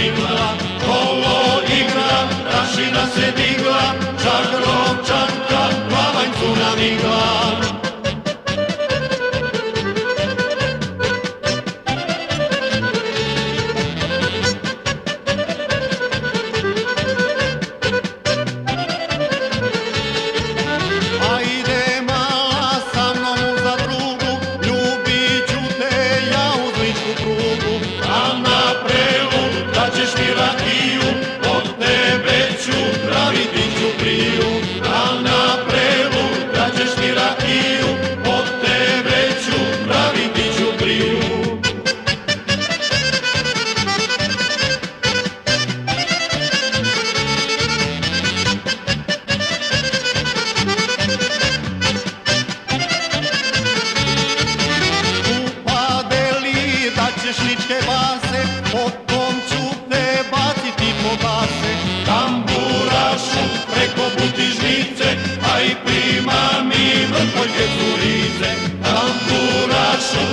people are liječničke baze, potom ću te baciti po base. Tamburašu preko butižnice, a i prima mi vrtpoljke curice. Tamburašu